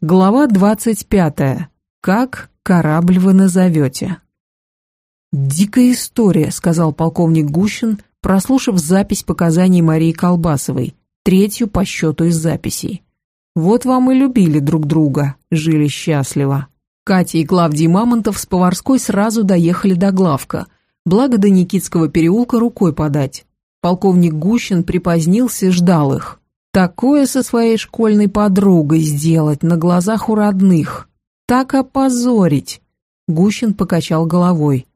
Глава двадцать пятая. Как корабль вы назовете? «Дикая история», — сказал полковник Гущин, прослушав запись показаний Марии Колбасовой, третью по счету из записей. «Вот вам и любили друг друга, жили счастливо». Катя и Клавдий Мамонтов с Поварской сразу доехали до главка, благо до Никитского переулка рукой подать. Полковник Гущин припозднился, ждал их. Такое со своей школьной подругой сделать на глазах у родных. Так опозорить. Гущин покачал головой.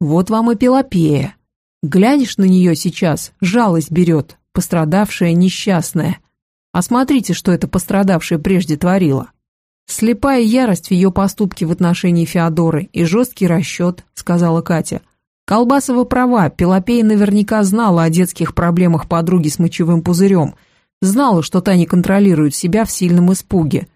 Вот вам и Пелопея. Глянешь на нее сейчас, жалость берет, пострадавшая несчастная. А смотрите, что эта пострадавшая прежде творила. Слепая ярость в ее поступке в отношении Феодоры и жесткий расчет, сказала Катя. Колбасова права, Пелопея наверняка знала о детских проблемах подруги с мочевым пузырем – Знала, что та не контролирует себя в сильном испуге.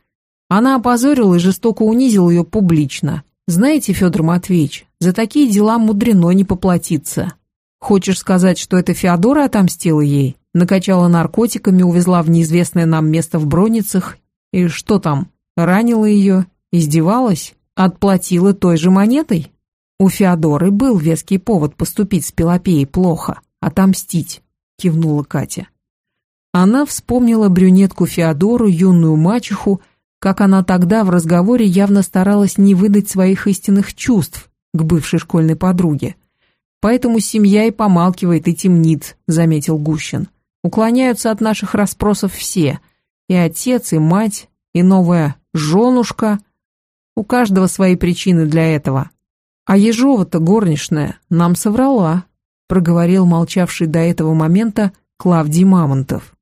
Она опозорила и жестоко унизила ее публично. Знаете, Федор Матвеевич, за такие дела мудрено не поплатиться. Хочешь сказать, что это Феодора отомстила ей? Накачала наркотиками, увезла в неизвестное нам место в Броницах. И что там, ранила ее? Издевалась? Отплатила той же монетой? У Феодоры был веский повод поступить с Пелопеей плохо, отомстить, кивнула Катя. Она вспомнила брюнетку Феодору, юную мачеху, как она тогда в разговоре явно старалась не выдать своих истинных чувств к бывшей школьной подруге. «Поэтому семья и помалкивает, и темнит», — заметил Гущин. «Уклоняются от наших расспросов все. И отец, и мать, и новая женушка. У каждого свои причины для этого. А Ежова-то горничная нам соврала», — проговорил молчавший до этого момента Клавдий Мамонтов.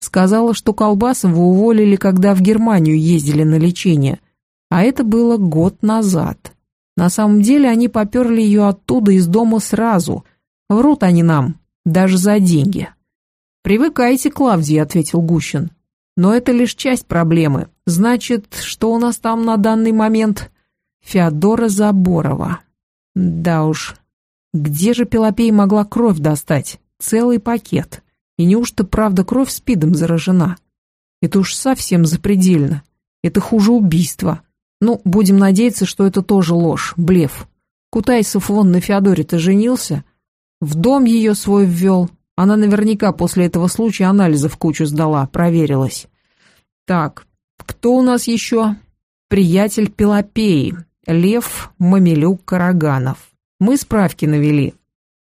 Сказала, что Колбасова уволили, когда в Германию ездили на лечение, а это было год назад. На самом деле они поперли ее оттуда из дома сразу. Врут они нам, даже за деньги. «Привыкайте, Клавдий», — ответил Гущин. «Но это лишь часть проблемы. Значит, что у нас там на данный момент?» «Феодора Заборова». «Да уж, где же Пелопей могла кровь достать? Целый пакет». И неужто правда кровь спидом заражена? Это уж совсем запредельно. Это хуже убийства. Ну, будем надеяться, что это тоже ложь, блеф. Кутайсов вон на Феодоре-то женился. В дом ее свой ввел. Она наверняка после этого случая анализы в кучу сдала, проверилась. Так, кто у нас еще? Приятель Пелопеи. Лев Мамилюк Караганов. Мы справки навели.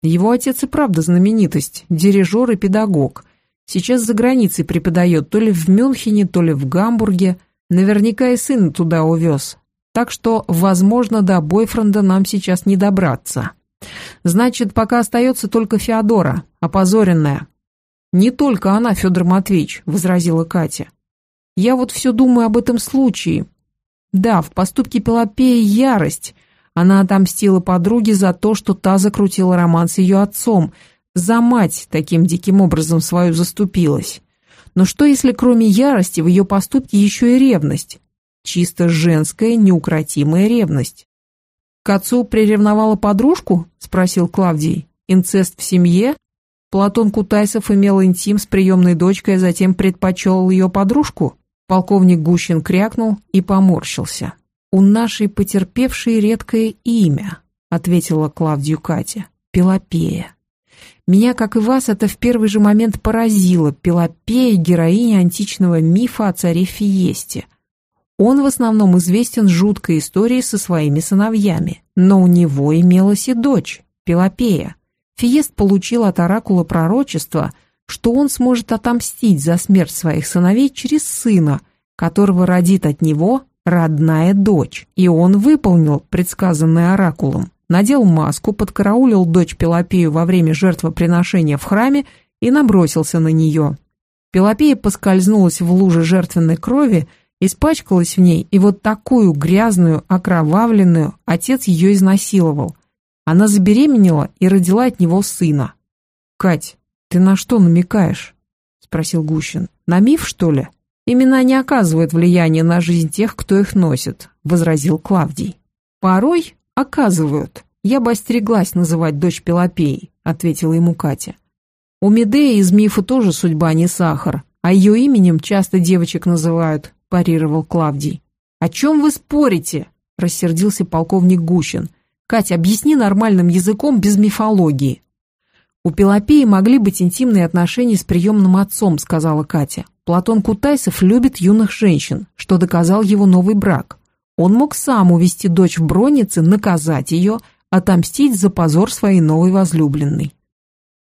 Его отец и правда знаменитость, дирижер и педагог. Сейчас за границей преподает то ли в Мюнхене, то ли в Гамбурге. Наверняка и сына туда увез. Так что, возможно, до бойфренда нам сейчас не добраться. Значит, пока остается только Феодора, опозоренная. Не только она, Федор Матвеевич, возразила Катя. Я вот все думаю об этом случае. Да, в поступке Пелопея ярость, она отомстила подруге за то, что та закрутила роман с ее отцом, за мать таким диким образом свою заступилась. Но что если кроме ярости в ее поступке еще и ревность? Чисто женская неукротимая ревность. «К отцу приревновала подружку?» – спросил Клавдий. «Инцест в семье?» Платон Кутайсов имел интим с приемной дочкой, а затем предпочел ее подружку? Полковник Гущин крякнул и поморщился. «У нашей потерпевшей редкое имя», — ответила Клавдию Катя, — «Пелопея». Меня, как и вас, это в первый же момент поразило. Пелопея — героиня античного мифа о царе Фиесте. Он в основном известен жуткой историей со своими сыновьями, но у него имелась и дочь, Пелопея. Фиест получил от оракула пророчество, что он сможет отомстить за смерть своих сыновей через сына, которого родит от него родная дочь, и он выполнил предсказанное оракулом. Надел маску, подкараулил дочь Пелопею во время жертвоприношения в храме и набросился на нее. Пелопея поскользнулась в луже жертвенной крови, испачкалась в ней, и вот такую грязную, окровавленную отец ее изнасиловал. Она забеременела и родила от него сына. «Кать, ты на что намекаешь?» — спросил Гущин. «На миф, что ли?» «Имена не оказывают влияния на жизнь тех, кто их носит», — возразил Клавдий. «Порой оказывают. Я бы остереглась называть дочь Пелопеей», — ответила ему Катя. «У Медеи из мифа тоже судьба не сахар, а ее именем часто девочек называют, парировал Клавдий. «О чем вы спорите?» – рассердился полковник Гущин. «Катя, объясни нормальным языком без мифологии». «У Пелопеи могли быть интимные отношения с приемным отцом», – сказала Катя. «Платон Кутайсов любит юных женщин, что доказал его новый брак. Он мог сам увести дочь в броннице, наказать ее, отомстить за позор своей новой возлюбленной.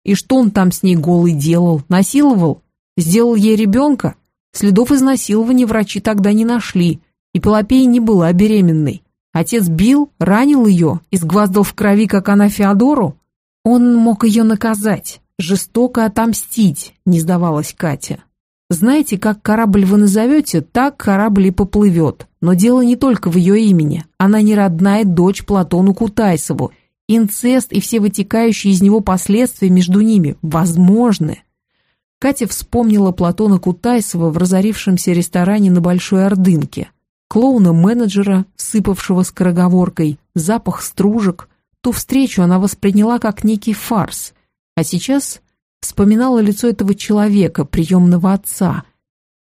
И что он там с ней голый делал? Насиловал? Сделал ей ребенка? Следов изнасилования врачи тогда не нашли, и Пелопея не была беременной. Отец бил, ранил ее, изгваздал в крови, как она Феодору. Он мог ее наказать, жестоко отомстить, не сдавалась Катя. Знаете, как корабль вы назовете, так корабль и поплывет. Но дело не только в ее имени. Она не родная дочь Платону Кутайсову. Инцест и все вытекающие из него последствия между ними возможны. Катя вспомнила Платона Кутайсова в разорившемся ресторане на Большой Ордынке. Клоуна-менеджера, сыпавшего скороговоркой, запах стружек. Ту встречу она восприняла как некий фарс. А сейчас вспоминала лицо этого человека, приемного отца.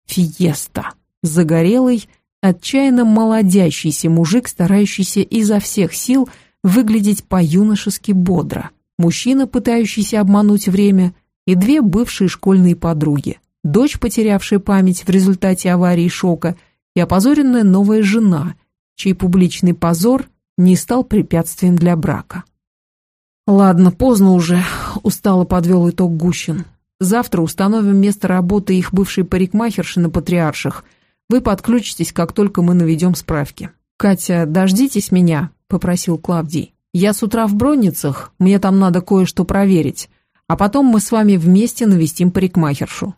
Фиеста. Загорелый, отчаянно молодящийся мужик, старающийся изо всех сил выглядеть по-юношески бодро. Мужчина, пытающийся обмануть время, и две бывшие школьные подруги. Дочь, потерявшая память в результате аварии шока, и опозоренная новая жена, чей публичный позор не стал препятствием для брака. «Ладно, поздно уже», — устало подвел итог Гущин. «Завтра установим место работы их бывшей парикмахерши на Патриарших. Вы подключитесь, как только мы наведем справки». «Катя, дождитесь меня», — попросил Клавдий. «Я с утра в Бронницах, мне там надо кое-что проверить, а потом мы с вами вместе навестим парикмахершу.